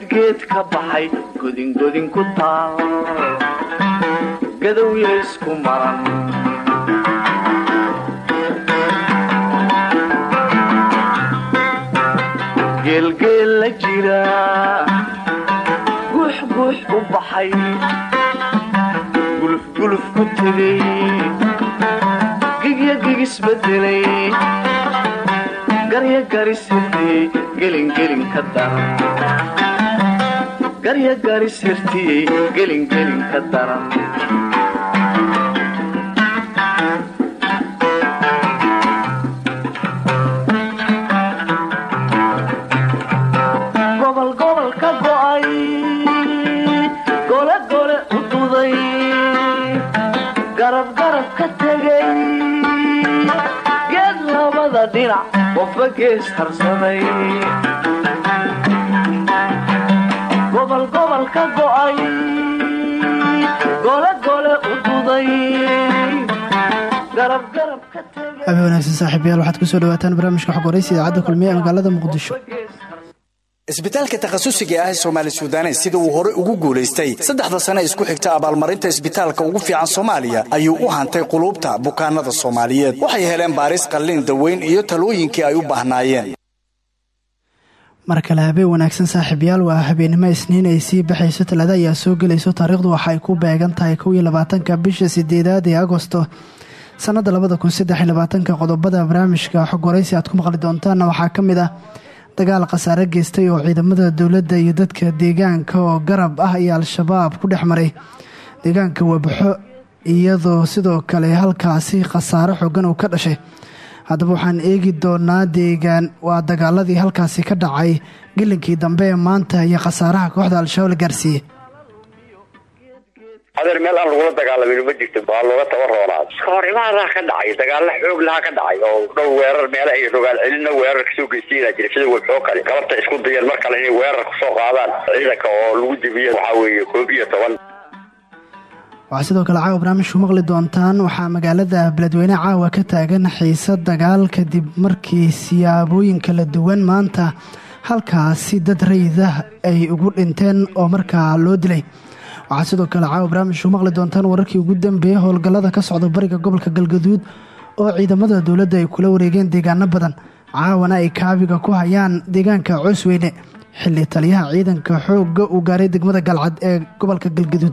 geedgeed ka baxay godingodin ku taal gadowya isku maran geelgeel la jira guux guux u baxay gulufguluf ku tegay gigya gigisbedelay garya garisirtiyey gelingelin ka daran garya garisirtiyey gelingelin ka daran geed labada dhinac qofba gees harsaday gobol ka go'ay gole gole u duday garab garab ka habe wanaagsan saaxiibayaal waxaad ku soo dhawaataan barnaamijka xog waraysa idaacadda kulmiye ee magaalada muqdisho. Isbitaalka takhasusiga ah ee soomaali suudanes sida uu hore ugu guulaystay saddexda sane isku xigta abaalmarinta isbitaalka ugu fiican soomaaliya ayuu u hantay quluubta bukaanada soomaaliyeed. Waxay heleen baaris qallin daweyn iyo talooyinkii ay u baahnaayeen mar kale habeen wanaagsan saaxiibayaal waa habeennimo isniin ay sii baxayso talaada ayaa soo gelayso. Taariikhdu waxa ku beegan tahay kow iyo labaatanka bisha sideedaad ee agosto. Sanada labada kun qodobada barnaamijka xog waraysi aad ku maqli doontaanna waxaa ka mid ah dagaal khasaare geystay oo ciidamada dowladda iyo dadka deegaanka oo garab ah iyo al-shabaab ku dhex maray. Deegaanka wabaxo iyadoo sidoo kale halkaasi khasaare xoogan uu ka dhashay haddaba waxaan eegi doonaa deegaan. Waa dagaaladii halkaasi ka dhacay. Gilinkii dambe ee maanta iyo khasaaraha kooxda al-shabaab la gaarsiiyey. Adeer meel aan lagula dagaalamin ma jirto waa looga tabaroonaad iska ka dhacay dagaalla xoog lahaa ka dhacay oo dhowr weerar meele ay rogaal celina weerar ka soo geystayna jira sida webxoo kale. Galabta isku dayeen mar kale inay weerar ku soo qaadaan ciidanka oo lagu debiye waxaa weeye koob iyo toban waxaa sidoo kale caawa barnaamijku maqli doontaan. Waxaa magaalada beledweyne caawa ka taagan xiise dagaal kadib markii siyaabooyin kala duwan maanta halkaasi dad raydah ay ugu dhinteen oo markaa loo dilay. Waxaa sidoo kale caawa barnaamijku maqli doontaan wararkii ugu dambeeyey howlgallada ka socda bariga gobolka galgaduud oo ciidamada dowladda ay kula wareegeen deegaano badan. Caawana ay kaabiga ku hayaan deegaanka coosweyne xilli taliyaha ciidanka xoogga uu gaaray degmada galcad ee gobolka galgaduud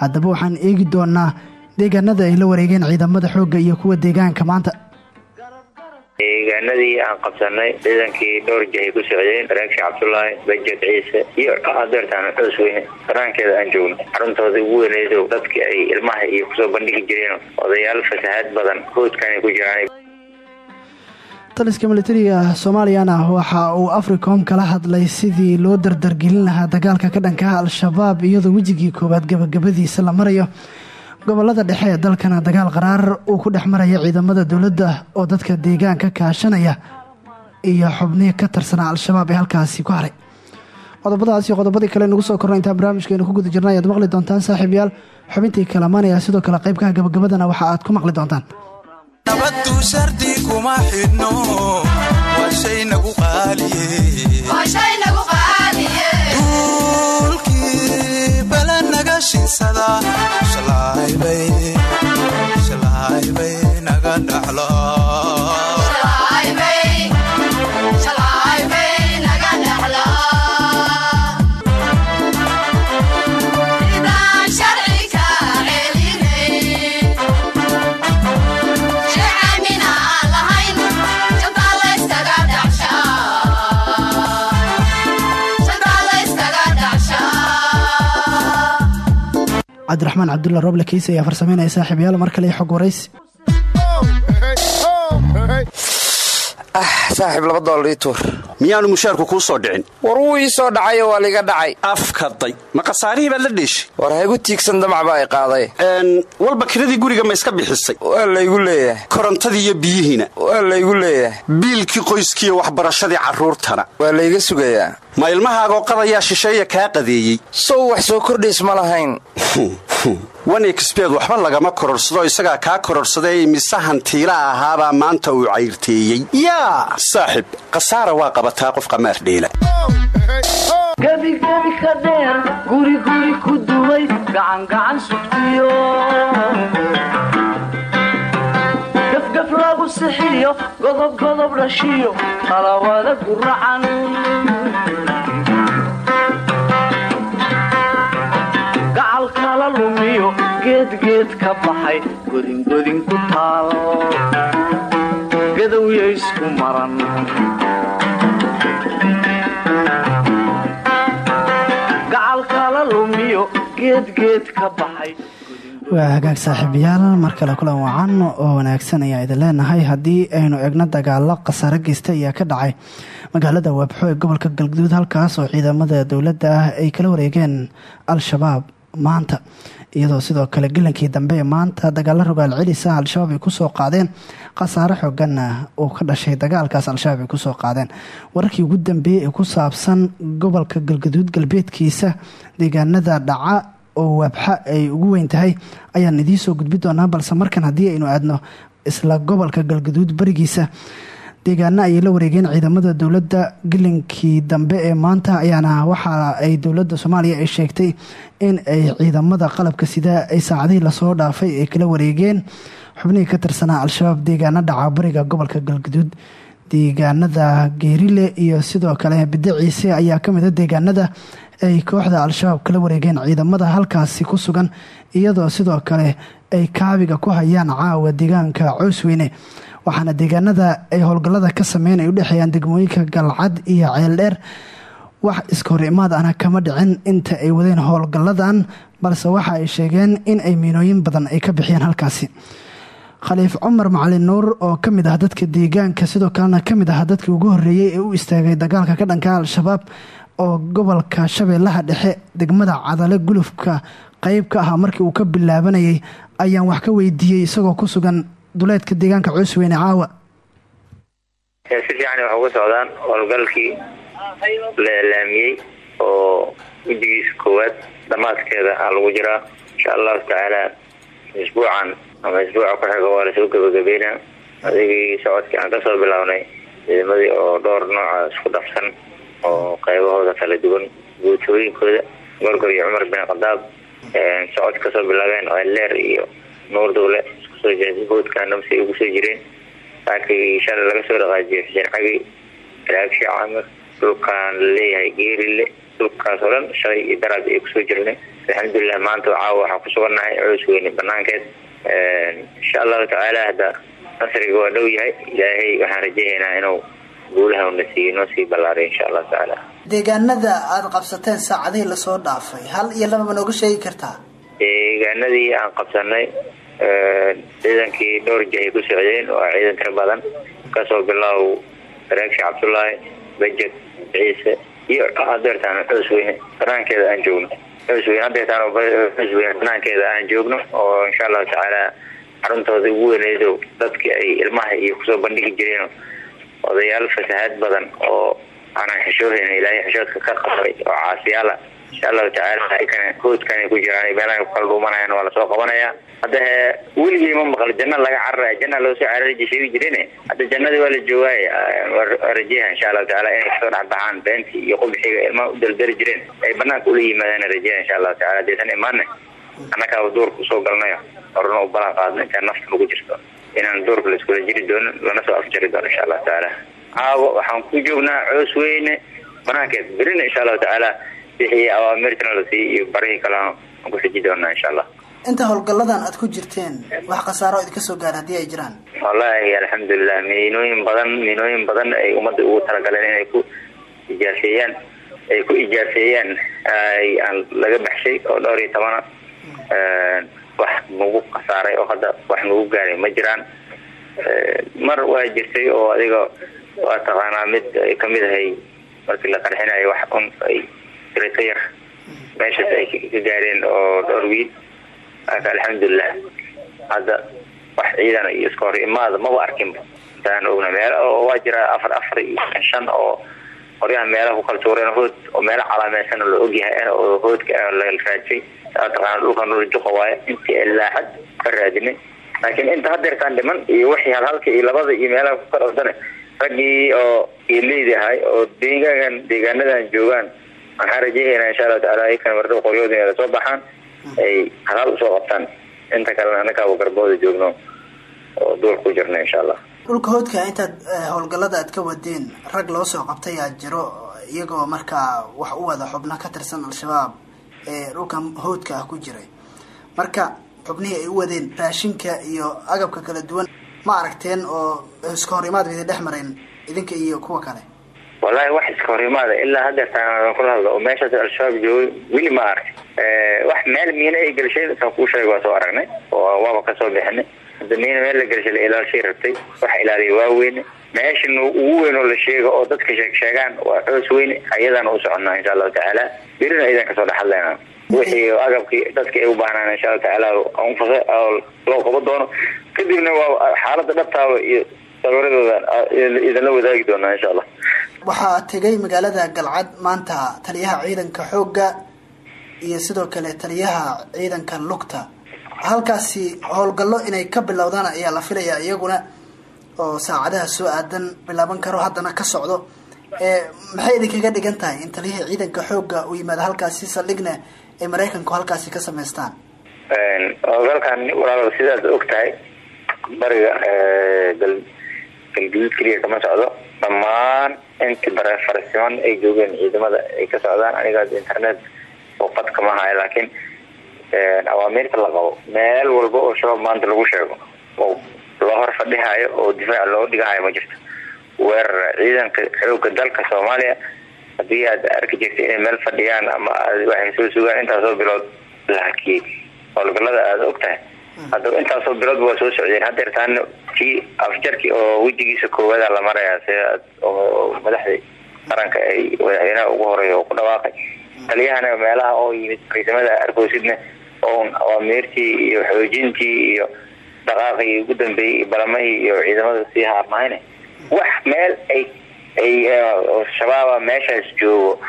haddaba waxaan eegi doonaa deegaanada ay la wareegeen ciidamada xoogga iyo kuwa deegaanka maanta. Deegaanadii aan qabsanay ciidankii dhowr jahay ku socdeen saraakiil cabdulaahi bajed ciise iyo adeertaan coosweyne banaankeeda aan joogno xaruntooda ugu weyneedo dadkii ay ilmaha iyo ku soo bandhigi jireen odayaal fasahaad badan hoodkanay ku jiraan taliska militariga soomaaliyana waxa uu africom kala hadlay sidii loo dardargelin lahaa dagaalka ka dhanka ah al-shabaab iyadoo wejigii koowaad gabagabadiisa la marayo. Gobolada dhexe ee dalkana dagaal qaraar uu ku dhex maraya ciidamada dowladda oo dadka deegaanka kaashanaya iyo xubnihi ka tirsanaa al-shabaab ee halkaasi ku haray. Qodobadaas iyo qodobadii kale nagu soo korna intaan barnaamijkeenu ku guda jirna ayaad maqli doontaan saaxiibayaal xubintii kalamanaya sidoo kale qaybkaha gabagabadana waxa aad ku maqli doontaan nabaddu shardi kuma xidhno waa shay nagu qaaliye cabdiraxmaan cabdulla roble kiise ayaa farsameynaya saaxiibayaal mar kale xog waraysi ah saaxiib laba doolar ii tuur. Miyaanu mushaarku kuu soo dhicin? War wuu ii soo dhacayo waa liiga dhacay. Afkaday ma khasaarihii baad la dheeshay war haygu tiigsan damac baa i qaaday walba kiradii guriga ma iska bixisay. Waa laygu leeyahay. Korontadii iyo biyihiina waa laygu leeyahay. Biilkii qoyskiiyo waxbarashadii carruurtana. Waa layga sugayaa ma ilmahaagoo qadayaa shisheeya kaa qadeeyey? Sow wax soo kordhays ma lahayn. Wanexbed waxba lagama kororhsado isagaa kaa kororhsaday mise hantiila ahaabaa maanta uu cayrteeyey? Yaa! Saaxib khasaara waa qabataa qof qamaar dheela. Gebigebi ka dheer guriguri ku duway gacangacan sugtiyo. Gafgaf lagu sixiyo godobgodob dhashiyo qalawada guracan geedgeed ka baxay godingodin ku taal. Gadowya isku maran. Gacal kala lumiyo geedgeed ka baxay. Waa hagaag saaxiibayaal mar kale kulan wacan oo wanaagsan ayaa idin leenahay. Haddii aynu egno dagaalo khasaare geysta ayaa ka dhacay. Magaalada wabxo ee gobolka galguduud halkaas oo ciidamada dowladda ah ay kala wareegeen al-shabaab maanta iyadoo sidoo kale gelankii dambe ee maanta dagaalo rogaal celisa al-shabaab ay ku soo qaadeen. Khasaare xooganna uu ka dhashay dagaalkaas al-shabaab ay ku soo qaadeen. Wararkii ugu dambeeyey ee ku saabsan gobolka galguduud galbeedkiisa deegaanada dhaca oo wabxa ay ugu weyn tahay ayaan idiin soo gudbi doonaa balse markan haddii aynu aadno isla gobolka galguduud barigiisa deegaana ayay la wareegeen ciidamada dowladda. Gelinkii dambe ee maanta ayaana waxa ay dowladda soomaaliya ay sheegtay in ay ciidamada qalabka sida ay saacadihii la soo dhaafay ay kala wareegeen. Xubnihii ka tirsanaa al-shabaab deegaana dhaca bariga gobolka galguduud deegaanada geerile iyo sidoo kale bidiciise ayaa ka mid a deegaanada ay kooxda al-shabaab kala wareegeen ciidamada halkaasi ku sugan iyadoo sidoo kale ay kaabiga ku hayaan caawa deegaanka coosweyne waxaana deegaanada ay howlgallada ka sameyn ay u dhexeeyaan degmooyinka galcad iyo ceeldheer wax iska ana kama dhicin inta ay wadeen howlgalladan balse waxa ay sheegeen in ay miinooyin badan ay ka bixiyeen halkaasi. Khaliif cumar macalin nuur oo ka mid ah dadka deegaanka sidoo kalena ka mid ah dadkii ugu horreeyey ee u istaagay dagaalka ka dhanka al-shabaab oo gobolka shabeellaha dhexe degmada cadale gulufka qeyb ka ahaa markii uu ka bilaabanayay ayaan wax ka weydiiyey isagoo ku sugan duleedka deegaanka coosweyne caawa. Si fiican wax uga socdaan howlgalkii la oo wejigiisa koowaad dhammaadkeeda aa lagu jiraa insha allahu tacaala isbuucan ama isbuuca ku xiga waa la soo gabagabeynaa. Adigii socodkii aan ka soo bilownay ciidamadii oo dhowr nooca isku dhafsan oo qaybahooda kala duwan guutooyinkooda gorgor iyo cumar bin khadaab socod ka soo bilaabeen leer iyo nuur dowle iskusoo boodkaanamsi ugu soo jireen. Saakii shalay laga soo dhaqaajiyay xuseen cagi raagshi camir dhulkaan la leeyahay geerile dhulkaas oo dhan shalay iyo daraad ay ku soo jirnay alxamdulilah maanta caawa waxaan ku sugannahay coos weyne banaankeed insha allahu tacaala hadda nasriga waa dhow yahay. Ilaahay waxaan rajahaynaa inuu guulaha una siiyo noo sii ballaaray insha allahu tacaala. Deegaanada aada qabsateen saacadihii la soo dhaafay hal iyo laba ma nooga sheegi kartaa? Deegaanadii aan qabsanay ciidankii dhowr jahay ku socdeen waa ciidan tiro badan ka soo bilaaw raagshi cabdullaahi bajed ciise iyo adeertaan coosweyne banaankeeda aan joogno. Coosweyne adeertaan coosweyne banaankeeda aan joogno oo insha allahu tacaala xaruntooda ugu weyneydo dadkii ay ilmaha iyo ku soo bandhigi jireen odayaal fasahaad badan oo aanan xishoohayna ilaahay xishoodka ka qabay oo caasiyaala insha allahu tacaala ikana hoodkan ku jiraan meelaha kala dhuumanayaan waa la soo qabanayaa hadda weligii ma maqal janna laga cararaya janna loo soo carari sheegi jireen hadda jannadii waa la joogaay waa rajaha insha allahu tacaala inay ka soo dhexbaxaan beentii iyo qubxiga ilmaha u daldali jireen. Ay banaanka ula yimaadaan rajaha insha allahu tacaala deesan imaana annakaaba duurka u soo galnayo horna u balan qaadno intaan nafta lagu jirto inaan duurka la iskula jiri doonin lana soo afjari doono insha allahu tacaala caawa waxaan ku joognaa coos weyne. Banaankeed berina insha allahu tacaala wixii awaamirtana la siiy iyo barihii kale aan ku xiji doonaa insha allah inta howlgalladan aada ku jirteen wax khasaaro idinka soo gaara haddii ay jiraan? Wallaahi alxamdulilah miinooyin badan miinooyin badan ay ummadda ugu talagaleen inay ku ijaafeeyaan ay ku ijaafeeyaan aan laga baxshay oo dhowr iyo tobana wax nagu khasaaray oo hadda wax nagu gaaray ma jiraan. Mar waa jirtay oo adiga waa taqaanaa mid ay ka mid ahay markii la qarxinayo wax un ay rito yar. Meeshaas ay ka gaareen oo dhowr wiil aka alxamdulilah hadda wax ciidan iyo iska imaada maba arkinba intaan ogna meelo oo waa jira afar afar iyo shan oo qoryaha meelaha ku kala tuureen hood oo meelo calaameysan la ogyahay oo hoodka la raajay saa taqaana dhulkan dhul juqa waaye intii ilaaxad ka raadinay. Laakiin inta hadeertaan dhiman iyo wixii halhalka iyo labada iyo meelaha ku kala ordane raggii oo ileyd ahay oo deegaankan deegaanadan joogaan waxaan rajeynaa insha allahu taala ikan mardhow qoryooda inay soo baxaan ay halhal u soo qabtaan. Inta kalena anakaaba garbooda joogno oo duur ku jirna insha allah dhulka hoodka intaad howlgallada aad ka wadeen rag loo soo qabtay aa jiro iyagoo markaa wax u wada xubno ka tirsan al-shabaab ee dhulka hoodka ah ku jiray. Marka xubnihii ay u wadeen raashinka iyo agabka kala duwan ma aragteen oo iska hor imaad idin dhex mareen idinka iyo kuwa kale? Wallahi wax iska hor imaada ilaa hadeertaan kula hadlo oo meeshaas al-shabaab joogay weli ma arag wax meel miina ay gelshay saan kuu sheega waa soo aragnay oo waaba ka soo bixinay. Hadda miina meel la gelshay la ilaalshay rabtay waxa ilaaliya waa weyne meeshan ugu weyn oo la sheego oo dadka sheeg sheegaan waa coos weyne ayadana u soconnaa insha allahu tacaala birina idan ka soo dhexadleyna wixii agabkii dadka ay u baahnaan insha allahu tacaala loo qabo doono. Kadibna waa xaalada dhabtaaba iyo sawiradooda idinla wadaagi doonaa insha allah. Waxaa tegay magaalada galcad maanta taliyaha ciidanka xoogga iyo sidoo kale taliyaha ciidanka lugta. Halkaasi howlgallo inay ka bilowdaan ayaa la filayaa iyaguna oo saacadaha soo aadan bilaaban karo haddana ka socdo maxay idinkaga dhigan tahay? In taliyihii ciidanka xoogga uu yimaado halkaasi saldhigna ay maraykanku halkaasi ka samaystaan. Howlgalkan walaal sidaad og tahay bariga gal galguduud keliya kama socdo. Dhammaan inti bare ay joogeen ciidamada ay ka socdaan anigaas internet oo qad kama hayo laakiin awaamiirta la qabo. Meel walba oo shabaab maanta lagu sheego. Oo loo hor fadhihayo oo difaac loo dhigahayo ma jirto weerar ciidanka xooga dalka soomaaliya. Haddii aad arki jirta inay meel fadhiyaan ama waxay soo sugaan intaasoo bilood la hakiyey howlgalada aada og tahay. Haddaba intaasoo biloodba waa soo socdeen hadeertaana kii afjarki oo wejigiisa koowaada la marayaa si madaxda qaranka ay madaxweynaha ugu horreeya oo ku dhawaaqay. Taliyahana meelaha oo yimid ciidamada arkoosidna oon awaamiirtii iyo xoojintii iyo dhaqaaqii ugu dambeeyey balamahii iyo ciidamada sii haarmahayne wax meel ay ay shabaaba meeshaas joogo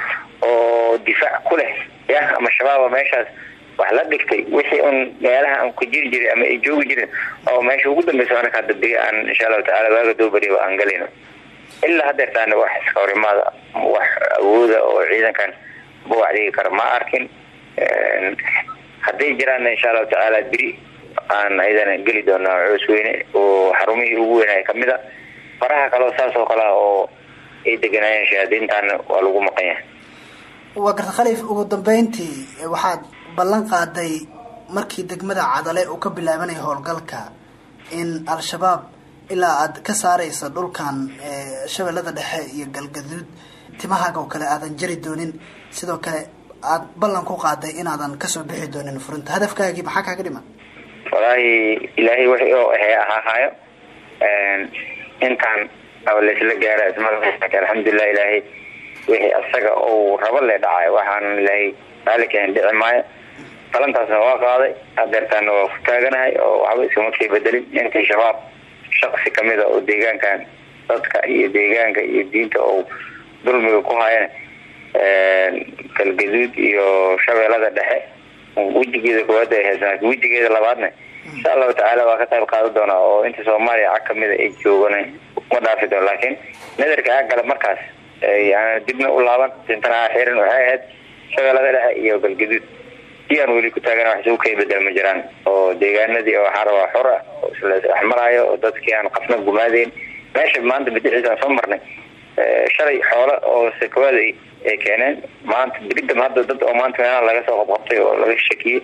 oo difaac ku leh ya ama shabaaba meeshaas wax la dhigtay wixii un meelaha aan ku jiri jiray ama ay joogi jirin oo meesha ugu dambeysa anaka dambiga aan insha allahu tacala waaga doobariba aan galayno ilaa hadeertaana wax iska wax awooda oo ciidankan buwac dhigi kara ma arkin hadday jiraanna insha allahu tacaala beri aan ayadana geli doonaa coos weyne oo xarumihii ugu weynaya ka mid a faraha kaleo saas oo kalea oo ay deganaayeen shahaadiintaana waa lagu maqan yahay waa garta khaliif ugu dambeyntii waxaad ballan qaaday markii degmada cadale uu ka bilaabanaya howlgalka. In al-shabaab ilaa aad ka saaraysa dhulkan shabeellada dhexe iyo galgaduud. Timahaaga oo kale aadan jari doonin. Sidoo kale aad ballan ku qaaday inaadan ka soo bixi doonin furinta hadafkaagii maxaa kaaga dhiman walaahi ilaahay wixii oo ahee ahaahayo intaan laysla gaara alxamdulilah ilaahay wixii asaga uu rabo le dhacay. Waxaan ilaahay raalikahan dhici maayo. Talantaasna waa qaaday hadeertaana waa ku taaganahay oo waxba iskama kay bedelin intii shabaab shaksi kamida oo deegaankan dadka iyo deegaanka iyo diinta oo dulmiga ku hayana galgaduud iyo shabeellada dhexe wejigeeda koowaad ay haysan wejigeeda labaadna insha allahu tacaala waa ka qayb qaadan doonaa oo inta soomaaliya cag kamida ay joogana ma dhaafi doono laakiin nadarka aa gala markaas aan dibna u laaban sintana aa xirin waxay ahayd shabeellada dhexe iyo galgaduud si aan weli ku taagana wax isugu kay bedel ma jiraan oo deegaanadii oo waxaa rabaa xor ah oo isdhexmaraayo oo dadkii aan qafna gumaadeyn meesha maanta bidiciisa aan soo marnay shalay xoolo oo sakawaada ay keeneen. Maanta biridam hadda dad oo maanta laga soo qabqabtay oo laga shakiyey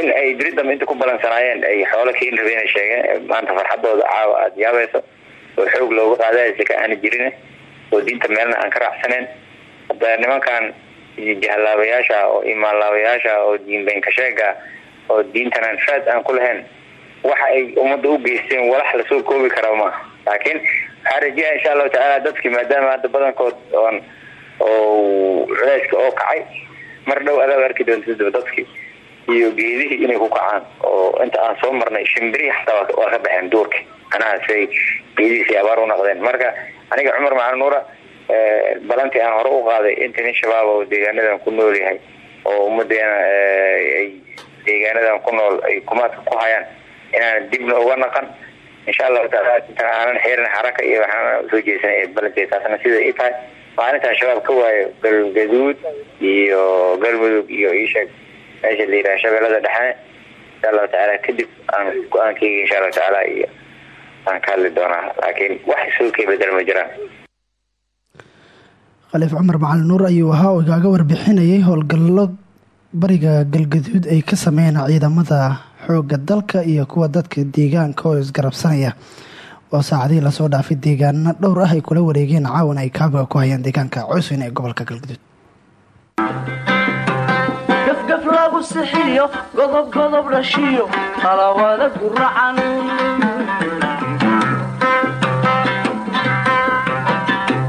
in ay biridam inta ku balansanaayeen ay xoolo keeni rabeen ay sheegeen maanta farxadooda caawa aada yaabayso oo xoog looga qaadaya sika aana jirin oo diinta meelna aan ka raacsaneyn. Hadda nimankan jahalaabayaasha oo imaanlaabayaasha oo diinbeenka sheega oo diintanaan faad aan ku lahayn waxa ay ummadda u geysteen walax la soo koobi karaa maaha laakiin waxaa rajeeya insha allahu tacaala dadki maadaama hadda badankood oon oo culeyska oo kacay mar dhow adaab arki doonta dadki iyo geedihii inay ku kacaan. Oo inta aan soo marnay shimbirihii xataa waa ka baxeen duurka. Anahaasay geedihiisay abaar u noqdeen. Marka aniga cumar macalin nuura balantii aan hore u qaaday inta shabaab oo deegaanadan ku nool yahay oo ummadeena ay deegaanadan ku nool ay kumaadka ku hayaan inaan dibna uga naqan. Insha allahu taala intan aanan xirin xaraka iyo waxaan u soo jeesanay balanteed taasna sida i tahay. Maalintaan shabaab ka waayo galgaduud iyo galmudug iyo iisheeg meesha la yidhaha shabeellada dhexe insha allahu kadib aan go'aankeyga insha allahu tacaala iyo aan ka doonaa laakiin wax soo kay bedel ma jiraan. Khaliif cumar macalin nuur ayuu ahaa oo igaaga warbixinayay howlgallo bariga galgaduud ay ka sameeyeen ciidamada xoogga dalka iyo kuwa dadka deegaanka oo isgarabsanaya. Oo saacadihii la soo dhaafay deegaano dhowr ah ay kula wareegeen caawan ay kaabiga ku hayaan deegaanka cusweyn ee gobolka galgaduud lagu sixiyo godob godob dhashiyo talawada guracan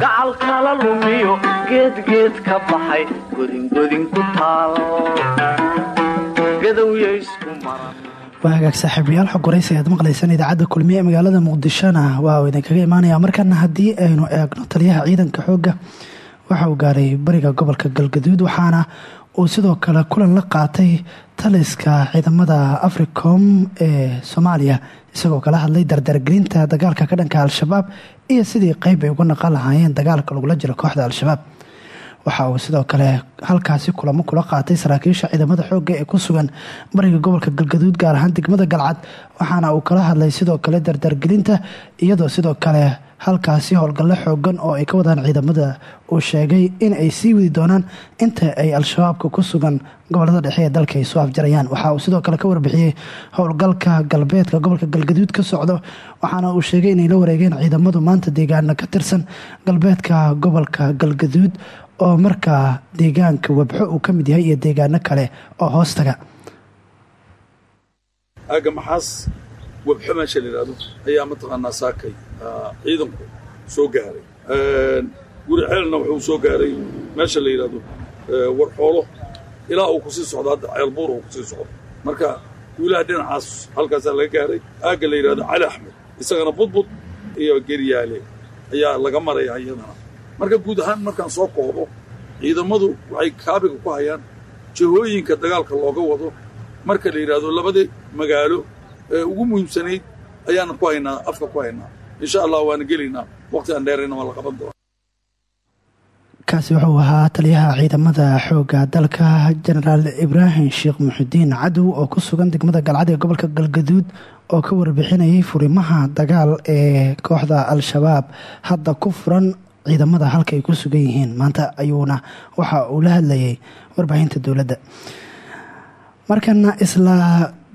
gacal kala lumiyo geedgeed ka baxay godingodin ku taal. Gadowya isku maran. Waa hagaag saaxiibayaal xog waraysi ayaad maqlaysaan idaacadda kulmiye ee magaalada muqdishona. Waa uu idinkaga imaanaya markana haddii aynu eegno taliyaha ciidanka xoogga waxa uu gaaray bariga gobolka galgaduud waxaana uu sidoo kale kulan la qaatay taliska ciidamada africom ee soomaaliya isagoo kala hadlay dardargelinta dagaalka ka dhanka al-shabaab iyo sidii qeyb ay uga naqan lahaayeen dagaalka lagula jiro kooxda al-shabaab. Waxa uu sidoo kale halkaasi kulamo kula qaatay saraakiisha ciidamada xoogga ee ku sugan bariga gobolka galgaduud gaar ahaan degmada galcad waxaana uu kala hadlay sidoo kale dardargelinta iyadoo sidoo kale halkaasi howlgallo xoogan oo ay ka wadaan ciidamada uu sheegay in ay sii wadi doonaan inta ay al-shabaabka ku sugan gobollada dhexe ee dalka ay soo afjarayaan. Waxa uu sidoo kale ka warbixiyey howlgalka galbeedka gobolka galgaduud ka socdo waxaana uu sheegay inay la wareegeen ciidamadu maanta deegaano ka tirsan galbeedka gobolka galgaduud oo markaa deegaanka wabxo uu ka mid yahay iyo deegaano kale oo hoostaga wabxo meesha la yidhahdo ayaa mataqaanaa saakay ciidanku soo gaaray. Guri ceelna wuxuu soo gaaray meesha la yidhahdo warxoolo ilaa uu ku sii socdo hadda ceelbuur uu ku sii socdo. Marka guulaha dhinacaas halkaasaa laga gaaray aagga la yidhahdo cali axmed isagana budbud iyo geryaale ayaa laga maraya iyadana. Marka guud ahaan markaan soo koobo ciidamadu waxay kaabiga ku hayaan jihooyinka dagaalka looga wado. Marka la yidhaahdo labadii magaalo ugu muhiimsanayd ayaana ku haynaa afka ku haynaa. Insha allah waana gelaynaa. Waqti aan dheerayna waa la qaban doona kaasi wuxuu ahaa taliyaha ciidamada xoogga dalka jenaraal ibraahim sheekh muxudiin cadow oo ku sugan degmada galcad ee gobolka galgaduud oo ka warbixinayay furimaha dagaal ee kooxda al-shabaab. Hadda ku furan ciidamada halka ku sugan yihiin maanta ayuuna waxa uu la hadlayay warbaahinta dowladda. Markana isla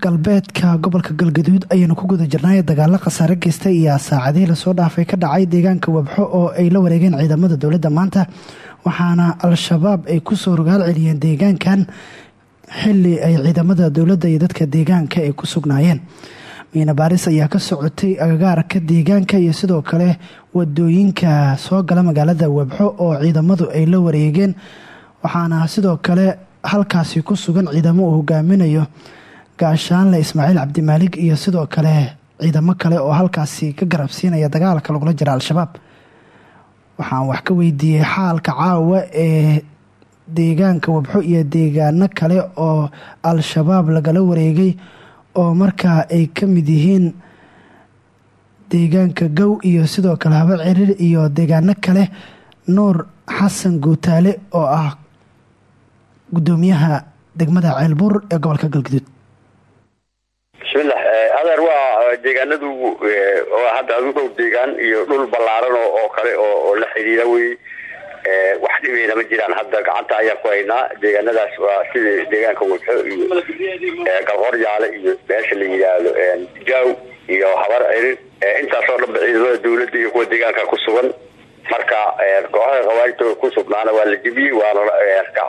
galbeedka gobolka galgaduud ayaynu ku guda jirnay dagaalo khasaare geystay iyo saacadihii la soo dhaafay ka dhacay deegaanka wabxo oo ay la wareegeen ciidamada dowladda maanta waxaana al-shabaab ay ku soo rogaal celiyeen deegaankan xili ay ciidamada dowladda iyo dadka deegaanka ay ku sugnaayeen. Miina baaris ayaa ka socotay agagaarka deegaanka iyo sidoo kale waddooyinka soo gala magaalada wabxo oo ciidamadu ay la wareegeen waxaana sidoo kale halkaasi ku sugan ciidamo uu hogaaminayo gaashaanle ismaaciil cabdimaalig iyo sidoo kale ciidamo kale oo halkaasi ka garabsiinaya dagaalka lagula jira al-shabaab. Waxaan wax ka weydiiyey xaalka caawa ee deegaanka wabxo iyo deegaano kale oo al-shabaab lagala wareegay oo markaa ay ka mid yihiin deegaanka gow iyo sidoo kale haba cirir iyo deegaano kale nuur xasan guutaale oo ah gudoomiyaha degmada ceelbuur ee gobolka galgaduud bismillah adeer waa deegaanadu waa hadda adugow deegaan iyo dhul ballaaran oo kale oo la xidhiira wey. Wax dhibeyna ma jiraan. Hadda gacanta ayaan ku haynaa deegaanadaas waa sida deegaanka wabxo iyo galqor yaale iyo meesha la yidhaahdo jaaw iyo habar cirir intaasoo dhanba ciidamada dawladda iyo kuwa deegaanka ku sugan. Marka kooxada khawaarijta ku sugnaana waa la jebiyey waana isaga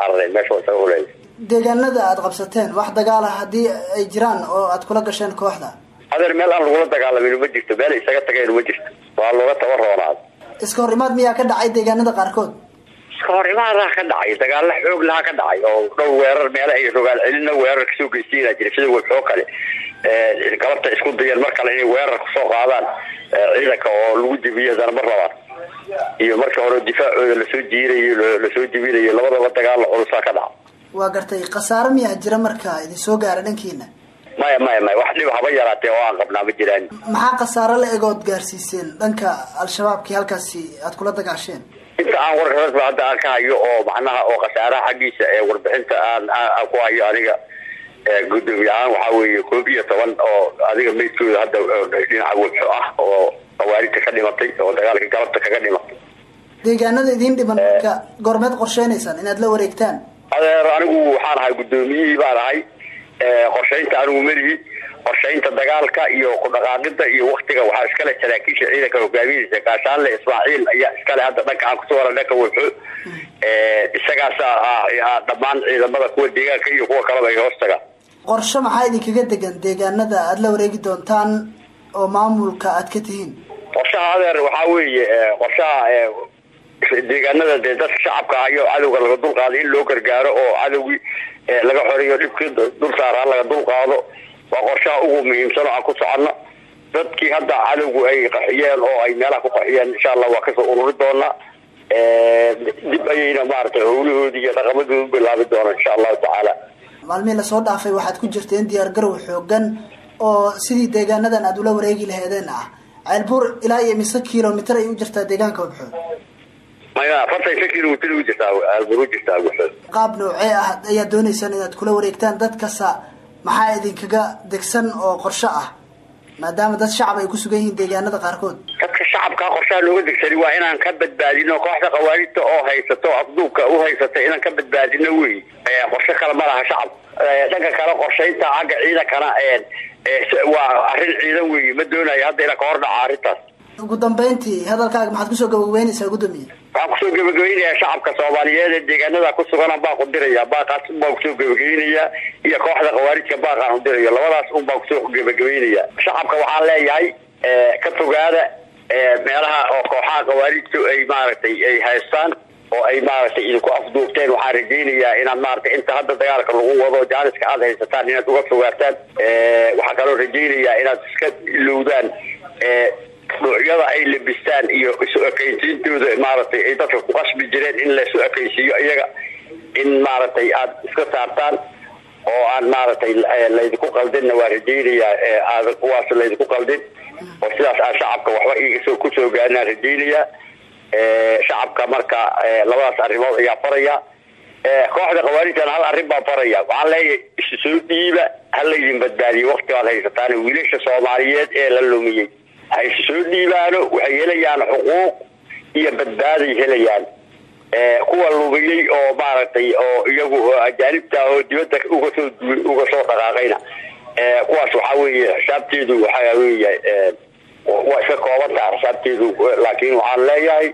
cararay meesha isaga huley deegaanada aada qabsateen wax dagaala haddii ay jiraan oo aada kula gasheen kooxda? Adeer meel aan lagula dagaalamin ma jirto meel isaga tageen ma jirto. Waa looga taba roonaad iska horimaad miyaa ka dhacay deegaanada qaarkood? Iska hor imaadaa ka dhacay dagaalo xoog lahaa ka dhacay oo dhowr weerar meele ay rogaal celina weerar ka soo geystayna jira sida webxoo kale galabta isku dayeen mar kale inay weerar ku soo qaadaan ciidanka oo lagu jebiyo hadana ma rabaan. Iyo marka hore difaacooda la soo jiirayo la soo jebinayo labadaba dagaalo culusaa ka dhaca waa gartay khasaaro miyaa jira marka idin soo gaara dhankiina? Maya maya maya wax dhib haba yaraatee oo aan qabnaa ma jiraan. Maxaa khasaaro la egood gaarsiiseen dhanka al-shabaabkii halkaasi aad kula dagaasheen? Inta aan warka rasmi hadda aan ka hayo oo macnaha oo khasaaraha xaggiisa ee warbixinta aan aan ku hayo aniga gudoomiye ahaan waxaa weeye koob iyo toban oo adiga meydkooda hadda dhinaca webxo ah oo khawaarijta ka dhimatay oo dagaalka galabta kaga dhimatay. Deegaanada idiin dhiman marka goormeed qorsheynaysaan inaad la wareegtaan adeer anigu waxaan ahay gudoomiyihii baan ahay qorshaynta anigu melihi qorshaynta dagaalka iyo ku dhaqaaqida iyo waktiga waxaa iskale saraakiisha ciidanka hogaaminaysa gaashaanle ismaaciil ayaa iskale hadda dhanka aan ku soo wara dhanka webxo isagaasa dhammaan ciidamada kuwa deegaanka iyo kuwa kaleba ay hoos tagaan qorshe maxaa idinkaga degan? Deegaanada aada la wareegi doontaan oo maamulka aad ka tihiin? Qorshaha adeer waxaa weeye qorshaha deegaanada dee dadka shacabka ayo cadowga laga dulqaado in loo gargaaro oo cadowgii laga xoreeyo dhibkii dul saaraan laga dulqaado waa qorshaha ugu muhiimsan oo ku soconno. Dadkii hadda cadowgu ay qaxiyeen oo ay meelaha ku qaxiyeen insha allah waa ka soo ururi doonaa dib ayayna maaragtay howlahoodii iyo dhaqamadooda bilaabi doonaan insha allahu tacaala. Maalmihii la soo dhaafay waxaad ku jirteen diyaar garow xoogan oo sidii deegaanadan aada ula wareegi laheedeen ah. Ceelbuur ilaa iyo mise kilomitr ay u jirtaa deegaanka wabxood maya afartan shan kilomitr u jirtaa ceelbuur u jirtaa qaab noocee ah ayaad dooneysaan inaad kula wareegtaan dadkasa maxaa idinkaga degsan oo qorsho ah? Maadaama dad shacab ay ku sugan yihiin deegaanada qaarkood. Dadka shacabka qorshaha looga degsani waa inaan ka badbaadino kooxda khawaarijta oo haysato afduubka u haysata inaan ka badbaadino wey qorsho kale ma laha shacab. Dhanka kale qorshaynta xagga ciidankana waa arrin ciidan weeye ma doonayo hadda inaan ka hor dhaca arrintaas ugu dambeyntii hadalkaaga maxaad ku soo gabagabeynaysaa gudoomiye waxaan ku soo gebagabeynayaa shacabka soomaaliyeed ee deegaanada ku sugan baan ku diraya baaqaas un baan ku soo gebagabeynayaa iyo kooxda khawaarijka baaqaan u dirayo labadaas un baan ku soo gebagabeynaya shacabka waxaan leeyahay ka fogaada meelaha oo kooxaha khawaarijtu ay maaragtay ay haystaan oo ay maaragtay idinku afduubteen. Waxaan rajaynayaa inaad maaragtay inta hadda dagaalka lagu wado jaaniska aad haysataan inaad uga fogaataan waxaa kaloo rajaynayaa inaad iska ilowdaan dhuucyada ay labistaan iyo isu ekaysiintooda maaragtay ay dadka ku qasbi jireen in laisu ekaysiiyo iyaga in maaragtay aad iska saartaan oo aan maaragtay laydinku qaldinna waa rajaynayaa aada kuwaas laydinku qaldin. Oo sidaas aan shacabka waxba igasoo ku soo gaarinaan rajaynayaa shacabka marka labadaas arrimood ayaa faraya. Kooxda khawaarijtan hal arrin baan faraya. Waxaan leeyahay isu soo dhiiba ha laydin badbaadiyo wakti baad haysataan wiilasha soomaaliyeed ee la lumiyey ha soo dhiibaano waxay helayaan xuquuq iyo badbaaday helayaan. Kuwa lumiyey oo maaragtay oo iyagu ajaanibta oo dibadda uga soo uga soo dhaqaaqayna. Kuwaas waxaa weeye xisaabteedu waxaa weeye waa iska koobantaha xisaabteedu laakiin waxaan leeyahay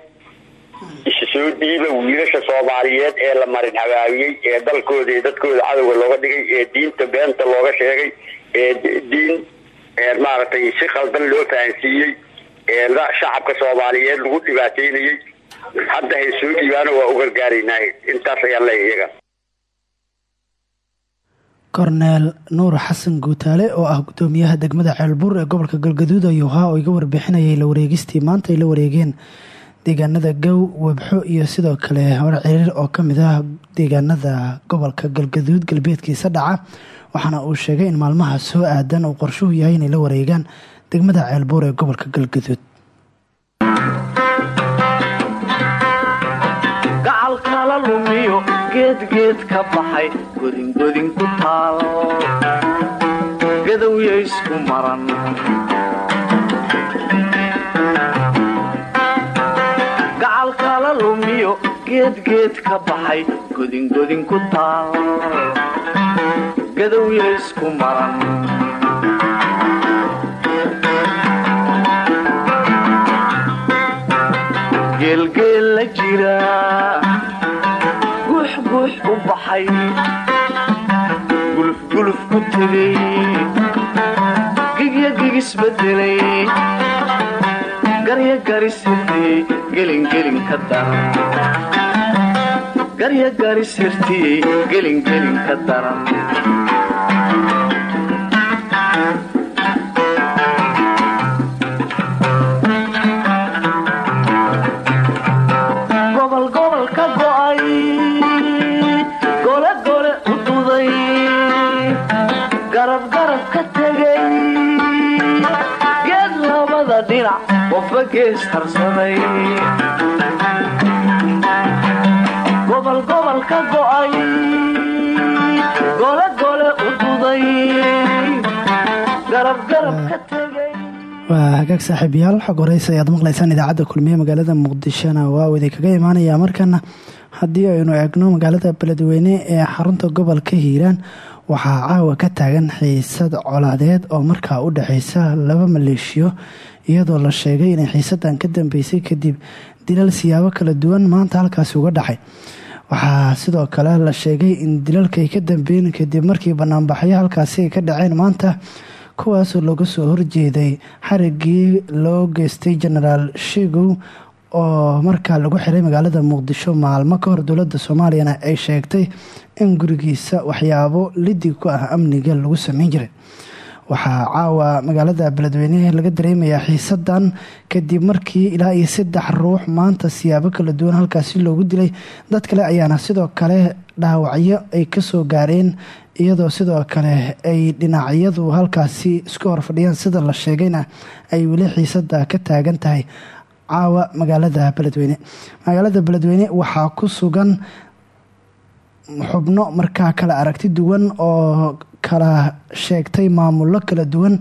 isu soo dhiiba wiilasha soomaaliyeed ee la marin habaabiyey ee dalkooda dadkooda cadowga looga dhigay ee diinta beenta looga sheegay ee diin maaragtay si khaldan loo fahansiiyey ee shacabka soomaaliyeed lagu dhibaateynayey hadda hay soo dhiibaano waa u gargaaraynaa intaas ayaan leeyahay iyaga. Korneel nuur xasan guutaale oo ah gudoomiyaha degmada ceelbuur ee gobolka galgaduud ayuu ahaa oo iga warbixinayay la wareegistii maanta ay la wareegeen deegaanada gow webxo iyo sidoo kale hor ciriir oo ka mid ah deegaanada gobolka galgaduud galbeedkiisa dhaca waxaana uu sheegay in maalmaha soo aadan uu qorshuhu yahay inay la wareegaan degmada ceelbuur ee gobolka galgaduud. Geedgeed ka baxay godingodin ku taal gadowya isku maran geelgeel la jira guux guux u baxay. Gulufguluf ku tegay. Isbedelay. Garya garisirtiyey gelingelin ka daran garya garisirtiyey gelingelin ka daran gees harsaday gobol gobol ka go'ay gole gole u duday. Garab garab ka tegay waa hagaag saaxiibayaal xog horeysa maqlaysaan idaacadda kulmiye magaalada muqdishona. Waa uu idinkaga imaanaya markana haddii aynu eegno magaalada beledweyne ee xarunta gobolka hiiraan waxaa caawa ka taagan xiisad colaadeed oo markaa u dhexeysa laba maleeshiyo iyadoo la sheegay inay xiisadan ka dambeysay kadib dilal siyaabo kala duwan maanta halkaasi uga dhacay. Waxaa sidoo kale la sheegay in dilalka ay ka dambeeyeen kadib markii banaanbaxyo halkaasi ay ka dhaceen maanta kuwaasoo looga soo horjeeday xarigii loo geystay genaraal shigow oo markaa lagu xiray magaalada muqdisho maalmo ka hor dowladda soomaaliyana ay sheegtay in gurigiisa waxyaabo lidig ku ah amniga lagu sameyn jiray. Waxaa caawa magaalada beledweyne laga dareemayaa xiisadan kadib markii ilaa iyo saddex ruux maanta siyaabo kala duwan halkaasi loogu dilay. Dad kale ayaana sidoo kale dhaawacyo ay ka soo gaareen iyadoo sidoo kale ay dhinacyadu halkaasi isku horfadhiyaan sida la sheegayna ay weli xiisada ka taagan tahay caawa magaalada beledweyne. Magaalada beledweyne waxaa ku sugan xubno markaa kala aragti duwan oo kala sheegtay maamullo kala duwan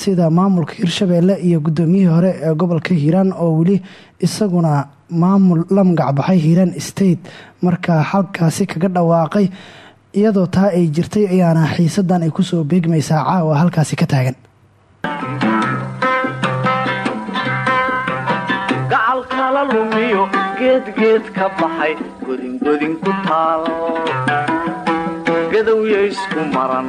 sida maamulka hirshabeelle iyo guddoomiyihii hore ee gobolka hiiraan oo weli isaguna maamul la magacbaxay hiiraan state. Markaa halkaasi kaga dhawaaqay iyadoo taa ay jirtay ayaana xiisadan ay ku soo beegmaysaa caawa halkaasi ka taagan geedgeed ka baxay godingodin ku taal. Gadowya isku maran.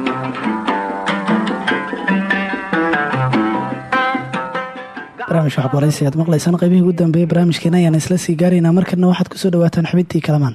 Barnaamij waxaad waraysi aad maqlaysaan qaybihii ugu dambeeyay barnaamijkeena ayaan isla sii gaaraynaa markana waxaad ku soo dhawaataan xubintii kalamaan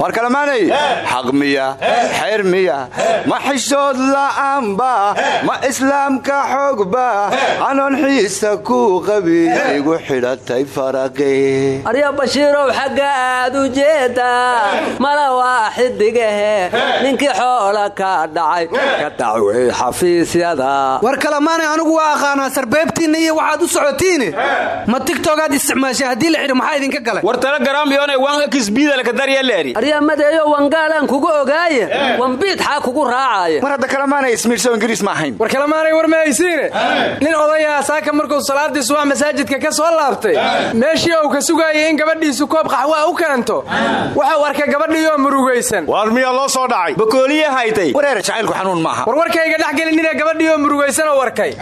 war kalamaanay xaq miya. Xeer miya. Ma xishood la'aanba ma islaamka xoogba anoon xiisa ku qabi. Igu xidhatay faraqi arya bashiirow xagga aad u jeedaa mala waa xidigahe ninkii xoola ka dhacay. Ka dacwey xafiisyada. War kalamaanay anigu waa aqaanaa sarbeebtiinna iyo waxaad u socotiine ma tigtogaad isticmaashay haddii la xidhi maxaa idinka galay? War telegramyone wan xisbiidalakadaryaleri madeeyo wangaalaan kugu ogaaye. Wambiid xaa kugu raacaya mar hadda kalamaanay ismiirso ingiriis ma ahayn. War kalamaanay war mahaysiine nin odayaa saaka markuu salaadii subax masaajidka ka soo laabtay. Meeshii uu ka sugaayay in gabadhiisu koob qaxwaa u keento. Waxau arkay gabadhiioo murugaysan. Waar miyaa loo soo dhacay? Bakooliye haytay. Wareer jacaylku xanuun maaha. War warkayga dhex gelinina gabadhiioo murugaysanoo warkay.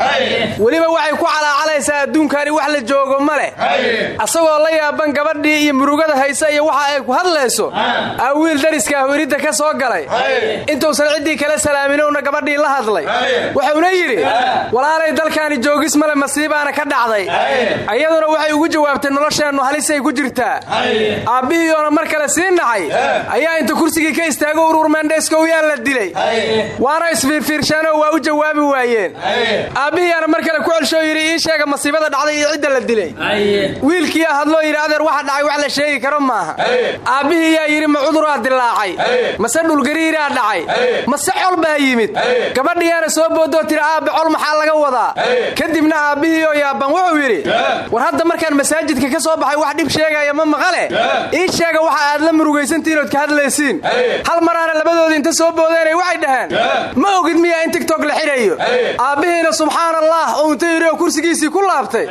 Weliba waxay ku calaacalaysaa adduunkani wax la joogo ma leh. Asagoo la yaaban gabadhii iyo murugada haysa iyo waxa ay ku hadlayso wiil dariska hwiridda ka soo galay. Intuusan ciddii kala salaaminowna gabadhii la hadlay. Wuxuuna yidhi walaalay dalkaani joogis male masiibaana ka dhacday. Ayaduna waxay ugu jawaabtay nolosheennu halisay ku jirtaa. Aabbihiiyoona mar kale sii nacay ayaa inta kursigii ka istaago urur meendheeskowyaan la dilay. Waana isfiirfiirsheenoo waa u jawaabi waayeen. Aabbihiiyaana mar kale ku celsho yidhi ii sheega masiibada dhacday iyo cidda la dilay. Wiilkiiyaa hadloo yidhi adeer waxa dhacay wax la sheegi karo maaha. Aabbihiiyaa yidhi cuduraa dilaacay. Mase dhulgariiraa dhacay. Mase col baa yimid. Gabadhiyaana soo boodoo tiri aabbe col maxaa laga wadaa? Kadibna aabbihiioo yaaban wuxuu yidhi war hadda markaan masaajidka ka soo baxay wax dhib sheegaya ma maqale? Ii sheega waxa aad la murugaysantihiin ood ka hadlaysiin. Hal maraana labadooda inta soo boodeenay waxay dhaheen ma ogid miyaa in tigtok la xidhayo? Aabbihiina subxaan allah oo inta yidhi oo kursigiisii ku laabtay.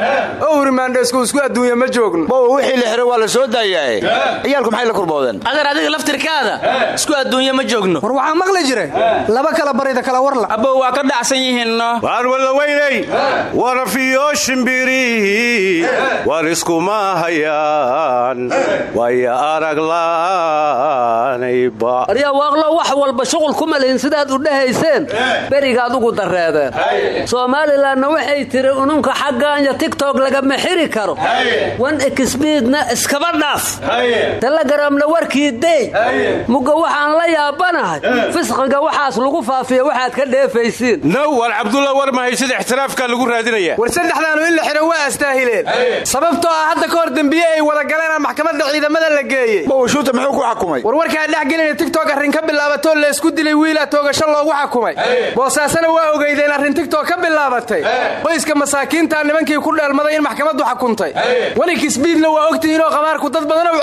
Oo uri maandheesku isku adduunya ma joogno. Wixii la xiray waa la soo daayaae ciyaalku maxay la kurboodeen adiga laftirkaada. Isku adduunye ma joogno. War waxaa maqli jiray laba kala barida kala warla. Abbo waa ka dhacsan yihiinno. Waar walaweyney warafiyo shimbirihi war iskuma hayaan? Waya arag laanayba aryaa waaqlo wax walba shuqul kuma lihin sidaad u dhahayseen. Berigaad ugu dareedeen somalilanna waxay tiri ununka xaggaanya tigtok lagama xiri karo. Wan exbiidna iskaba dhaaf. Telegaramna warkii dey mugga waxaan la yaabanahay. Fisqiga waxaas lagu faafiya waxaad ka dheefaysiin. Now war cabdulla war mahaysida ixtiraafkaa lagu raadinaya. War saddexdaanu in la xidho waa astaahileen sababtoo ah hadda ka hor dembiye ay wada galeen maxkamadda ciidamada la geeyey. Bawashuuta muxuu ku xakumay? War warkaa dhex gelina tigtok arrin ka bilaabatoo laysku dilay wiilaa toogasho loogu xakumay. Boosaasana waa ogeydeen arrin tigtok ka bilaabatay. Qoyska masaakiintaa nimankii ku dheelmaday in maxkamaddu xakuntay welikisbiidna waa ogtihiinoo qamaarku dad badan u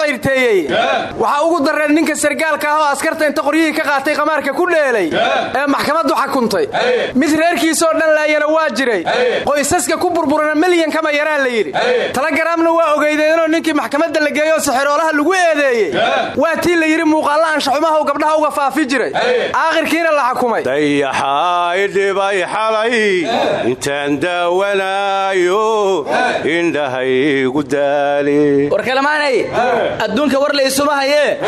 dareen ninka sargaalka ah oo askarta inta qoryihii ka qaatay qamaarka ku dheelay ee maxkamaddu xakuntay. Mid reerkiisoo dhan laayana waa jiray. Qoysaska ku burburana milyan kama yaraa la yidhi. Talagaraamna waa ogeydeenoo ninkii maxkamadda la geeyoo sixeroolaha lagu eedeeyey. Waa tii la yidhi muuqaalla anshaxumaha u gabdhaha uga faafi jiray. Aakhirkiina la xakumay dayaxaa idhibay xalay. Intaan daawanaayo indhahaygu daali. War kalamaanay adduunka war laysuma hayee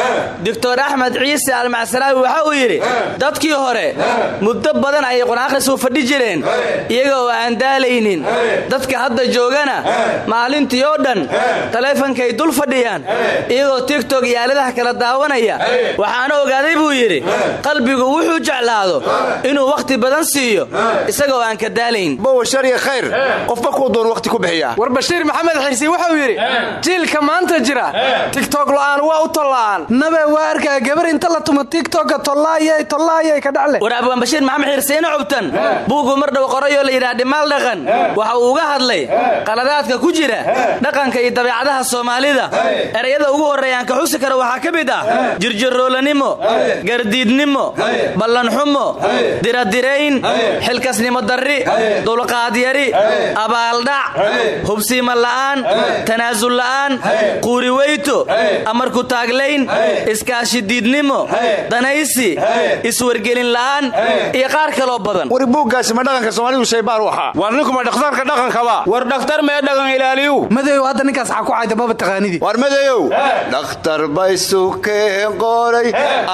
doctor axmed ciise almacsalaawi waxa uu yidhi dadkii hore muddo badan ayay qur'aankhiisuu fadhi jireen iyaga oo aan daalaynin. Dadka hadda joogana maalintii oo dhan taleefankay dul fadhiyaan iyagoo tigtok iyo aaladaha kala daawanaya. Waxaana ogaaday buu yidhi qalbigu wuxuu jeclaado inuu wakhti badan siiyo isagaoo aan ka daalayn. Bowashariya khayr. Qofba kuu doon wakhti ku bixiyaa war bashiir maxamed xirsi wuxuu yidhi jiilka maanta jira tigtok la'aan waa u tolla'aan nabe waa arkaa gabar inta la tumo tigtoka tollaayay tollaayay ka dhacle war abwaan bashiir maxamed xirsiine cubtan? Buugu mar dhow qorayoo la yidhaha dhimaal dhaqan. Waxa uu uga hadlay qaladaadka ku jira dhaqanka iyo dabeecadaha soomaalida. Erayada ugu horreeyaan ka xusi kara waxaa ka mid ah jirjiroolanimo gardiidnimo ballanxumo diradirayn xilkasnimo darri dulqaadyari abaaldhac hubsiima la'aan tanaasul la'aan quuriweyto amarku taaglayn iskaashidiidnimo danaysi iswargelin la'aan iyo qaar kaloo badan. Wari buuggaasi ma dhaqanka soomaalidu shaybaar u ahaa. War ninkuma dhakhtarka dhaqankaba war dhakhtar mee dhaqan ilaaliyu? Madeeyow hadda ninkaas xaa ku cayda maba taqaanidii. War madeeyow dhakhtar baysukeen qoray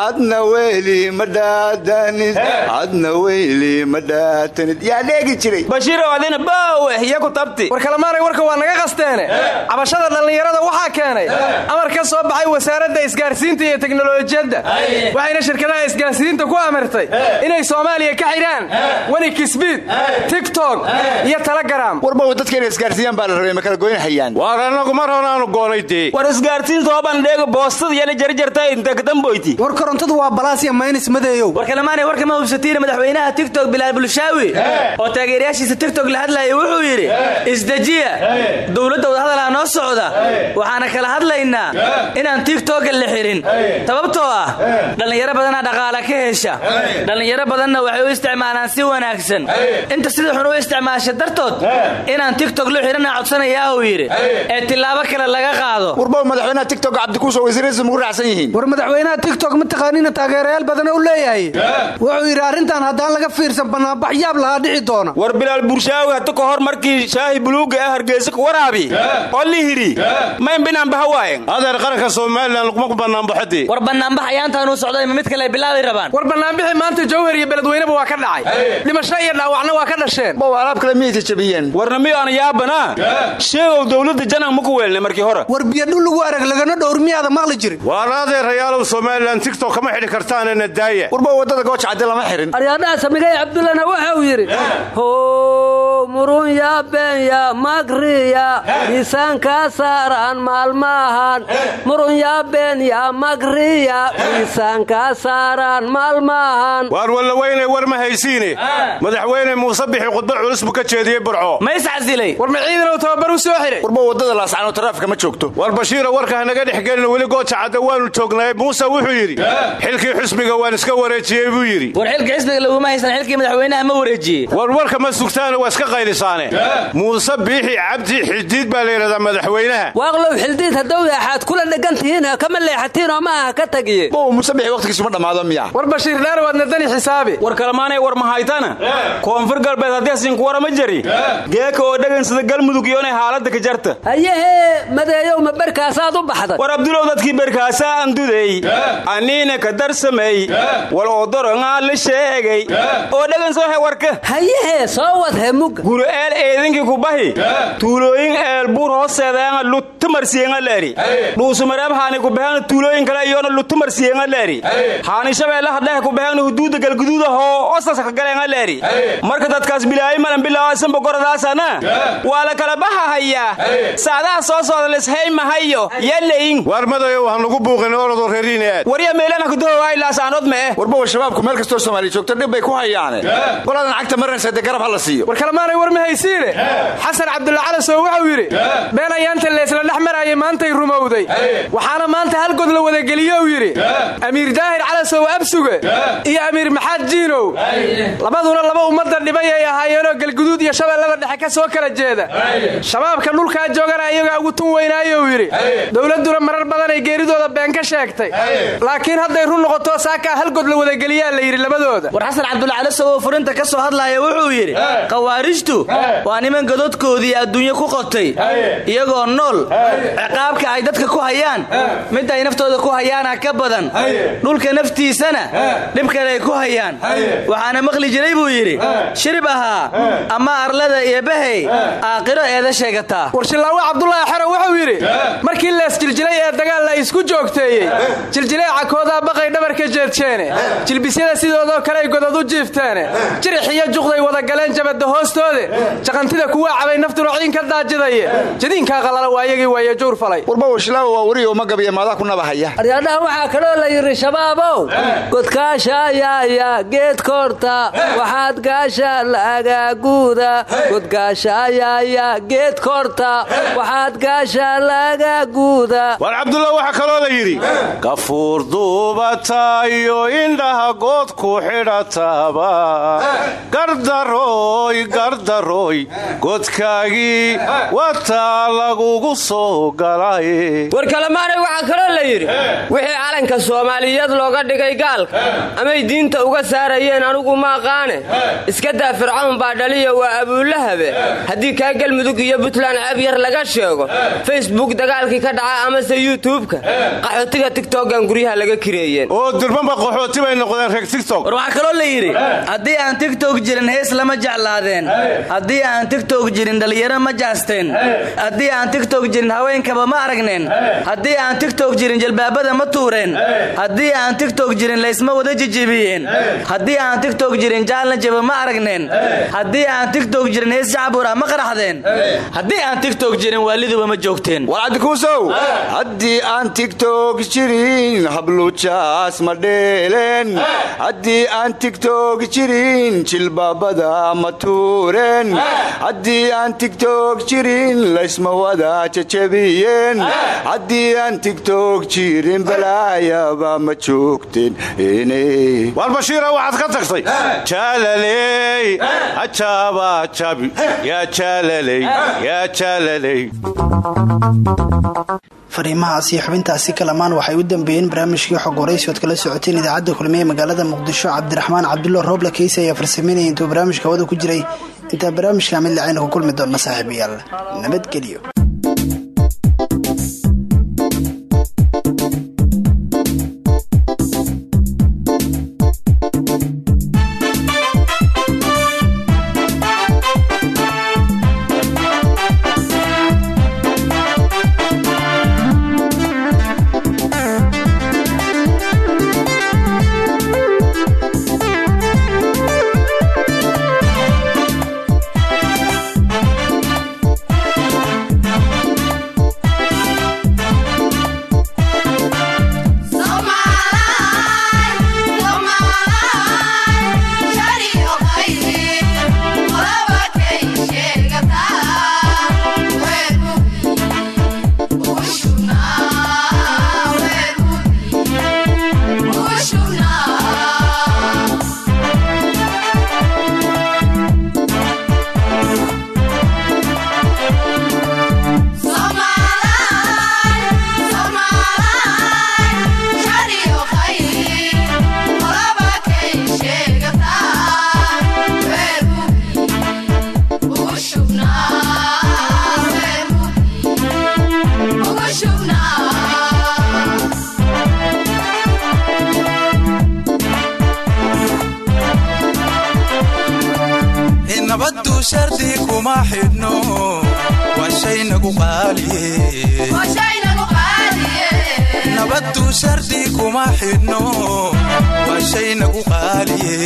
adna weli ma dhaadanid. Adna weli ma dhaatanid. Yaa dheegi jiray. Bashiirow adina baaweh iyo ku tabti. War kalamaanay warka waa naga qasteene. Cabashada dhallinyarada waxaa keenay. Amar ka soo baxay wasaaradda isgaarsiinta iyo teknolojiyadda. Waxayna shirkadaha isgaarsiinta ku amartay inay soomaaliya ka xidhaan wenikisbiid tigtok iyo telegaram warbaw dadka inay isgaarsiiyaan baa la rabay ma kala goynahayaan waar annagu mar honaanu goonay dee. War isgaarsiinta hoobandheega boostada yala jarjarta intakadamboyti war korontadu waa balaasya maynis madeeyow war kalamaanay warka ma hubsatiina madaxweynaha tigtok bilaal bulshaawi oo taageerayaashiisa tigtok la hadlayay wuxuu yidhi isdejiya dowladda wadahadalaa noo socda waxaana kala hadlaynaa inaan tigtoka la xirin sababtoo ah. Dhallinyaro badanaa dhaqaala ka hesha. Dhallinyaro badanna waxay u isticmaalaan si wanaagsan. Inta sida xun u isticmaasha dartood inaan tigtok lo xirana codsanayaa uu yidhi. Ee tilaabo kale laga qaado. Warbaw madaxweynaha tigtok cabdikuuso wasiiradiisa mugu raacsan yihiin? War madaxweynaha tigtok ma taqaaniina taageerayaal badana u leeyahay? Wuxuu yidhi arrintan haddaan laga fiirsan bannaanbax yaab lahaa dhici doona. War bilaal burshaawi hata ka hor markii shaahi buluuga ah hargeysa ku waraabi oo li hidhi mayn binaanbaha waayen adeer qaranka somalilan laguma bannaanbaxodee war bannaanbax ayaantaanuu socday ma mid kale bilaabay rabaan. War bannaanbixii maanta jawhar iyo beledweyneba waa ka dhacay. Dhimasho iyo dhaawacna waa ka dhasheen. Bow alaab kale miyay jajabiyeen warna miyo aan yaabanaa sheegow dowladda janan ma ku weelnay markii hore. War biyadhul lagu arag lagana dhowr miyaada maqli jirin. Waar adeerayaalow somalilan tigtok kama xidhi kartaanena daaya warbaw waddada gooja cadde lama xirin. Aryaadhaha samigay cabdullana waxa uu yidhi murunya beenya magriya miisaankaa saaraan maalmaahan murunya beenya magriya miisaankaa saaraan maalmaahan waar wallaweynay war ma haysiine madaxweyne muuse bixi khudbad culus buu ka jeediyey burco. Ma iscasilay war ma ciidanow tababar u soo xiray? Warbaw waddada laascano taraafika ma joogto. War bashiira warka hanaga dhex gelin weli gooja cadde waanu joognay muuse wuxuu yidhi xilkii xusbiga waan iska wareejiyey buu yidhi. War xilka xisbiga laguma haysan xilkii madaxweynaha ma wareejiyey. War warka ma sugtaana waa iska qaylisaane muuse biixi cabdi xidiid baa la yidhahdaa madaxweynaha. Waaqlow xildiid hadduu yaxaad kula dhegan tihiin kama leexatiin oo ma aha ka tagiye. Muuse biixi waqtigiisuma dhammaado miya. War bashiir dheer waadna dani xisaabi. War kalamaanay war mahaytana. Koonfur galbeed haddii asinku warama jari geeka oo dhagansada galmudug iyo inay haaladda ka jarta. Hayehee madeeyow ma berkaasaad u baxday? War abdulow dadkii berkaasaa andudey aniina ka darsamay. Wal odorongaa la sheegay. Oo dhagansoohe warka. Hayehee soo wad hemuga guru eel eedinkii kubahi tuulooyin eel buur hooseedaanga lutumarsiyenga leeri. Dhuusumaraab haani kubaheena tuulooyin kale iyoona lutumarsiyenga leeri. Haani shabeellaha dhehe kubaheena huduudda galguduuda hoo osaska galeenga leeri. Marka dadkaas bilaayi malan bilaawasanba goradaasana waa la kala bahahayaa saadaha soo socda lishaymahayo yalayin waar madayow ha nugu buuqin orodoo reeriine aad. Warya meelana kudahowaailaasanood mee warbawa shabaabku meel kastoo soomaaliya joogto dhib bay ku hayaane. Qoladan cagta maranaysa dee garab ha la siiyo. War kalemaanay war ma haysiine xasan cabdulla calasow wuxuu yidhi been ayaanta leesla dhex marayay maantay rumowday waxaana maanta halgod la wadageliye uu yidhi. Amiir daahir calasow absuge iyo amiir maxaad jiinow. Labaduna laba ummadda dhibay ay ahaayeenoo galguduud iyo shabeellada dhexe ka soo kala jeeda. Shabaabka dhulkaa joogana iyagaa ugu tun weynaayou yidhi. Dowladduna marar badanay geeridooda been ka sheegtay. Laakiin hadday run noqoto saakaa halgod la wadageliyaa la yidhi labadooda. War xasan cabdulla calasow oo furinta ka soo hadlaaya wuxuu yidhi khawaarijtu waa niman gododkoodii adduunye ku qotay. Iyagoo nool. Ciqaabka ay dadka ku hayaan. Mid ay naftooda ku hayaana ka badan. Dhulka naftiisana dhib kale ay ku hayaan. Waxaana maqli jiray buu yidhi shirib ahaa ama arlada iyo bahey aakhiro eeda sheegataa warshilaawe cabdulaahi xero wuxuu yidhi markii lees jiljilay ee dagaal la isku joogteeyey jiljileeca koodaa baqay dhabarka jeedjeene jilbisyada sidoodoo kaley godod u jiifteene jirix iyo juqday wada galeen jabadda hoostoode jaqantida kuwaa cabay naftuna ciin ka daajidaye jadiinkaa qalala waa iyagii waaye juur falay. Warba washlaawa waa weriyo ma gabiya maadaa ku nabahaya. Aryadhaha waxaa kaloo la yidhi shabaabow godkaashayaaya geed koorta waxaad gaasha lagaguuda godgaashayaaya geed koorta waxaad gaasha lagaguuda war cabdulla waxaa kaloo la yidhi gafuur duubatayo indhaha good ku xidhataba gardarooy gardarooy godkaagii wataa lagugu soo galay. War kalemaanay waxaa kaloo la yidhi wixii calanka soomaaliyeed looga dhigay gaalka amay diinta uga saarayeen anugu maaqaane iska daa fircawn baa dhaliya waa abuulahabe. Haddii kaa galmudug iyo buntland ceeb yar laga sheego facebook dagaalkii ka dhaca amase yuutubka qaxootiga tigtogan guryaha laga kireeyeen. Oo durbanba qaxooti bay noqdeen reeg tigtok war waxaa kaloo la yidhi haddii aan tigtok jirin hees lama jeclaadeen aan tigtok jirin dhallinyaro ma jaasteen. Haddii aan tigtok jirin haweenkaba ma aragneen. Haddii aan tigtok jirin jalbaabada ma tuureen. Haddii aan tigtok jirin laysma wada jijibiyeen. Haddii aan tigtok jirin jaalna jaba ma aragneen. Haddii aan tigtok jirin hees jacbura ma qaraxdeen. Haddii aan tigtok jirin waaliduba ma joogteen. War cabdikuusow haddii aan tigtok jirin hablujaas ma dheeleen. Haddii aan tigtok jirin jilbaabada ma tuureen haddii aan tigtok jirin laysma wada jajabiyeen haddii aan tigtok jirin balaayaba ma joogteen war bashiira waxaad ka tagtay jaalaley hajaaba jabi yaa jaalaley yaa jaalaley fariimahaas iyo xubintaasi kalamaan waxay u dambeeyeen barnaamijkii xog waraysi kala socoteen idaacadda kulmiye magaalada muqdisho cabdiraxmaan cabdulla rooble keysi ayaa farsameynaya intuu barnaamijka hawada ku jiray. Intaa barnaamijka mid lacayna ku kulmi doonna saaxiibayaal. Nabadgelyo kuma xidhno waa shay nagu qaaliye nabaddu shardi kuma xidhno waa shay nagu qaaliye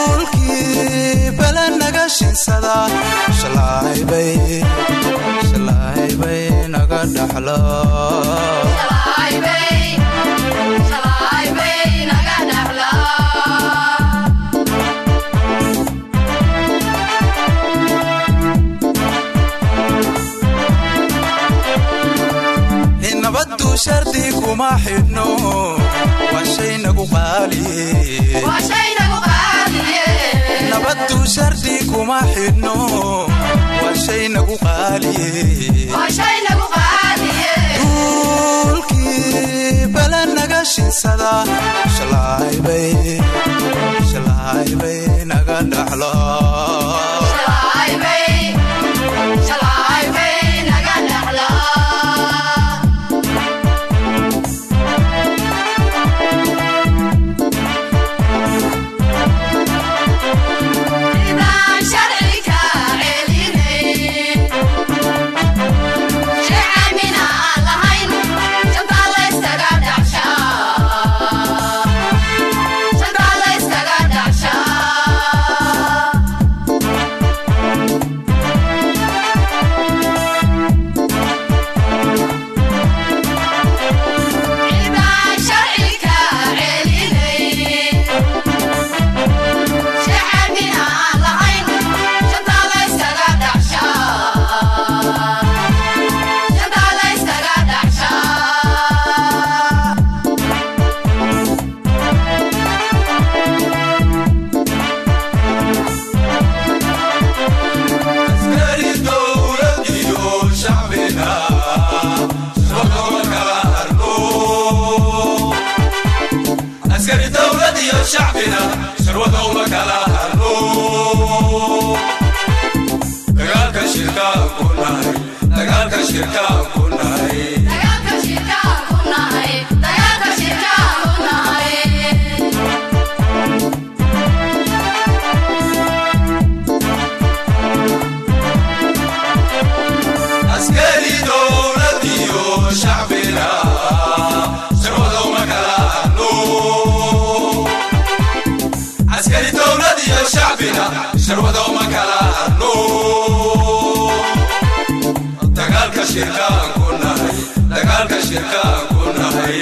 duulkii bala naga shinsada shalaaybay naga dhaxlo nabaddu shardi kuma xidhno waa shay nagu qaaliye nabaddu shardi kuma xidhno waa shay nagu qaaliye duulkii bala naga shinsada shalaaybay naga dhaxlo bina sharwadoma kalaarno dagaalka shirkaan ku nahay dagaalka shirkaan ku nahay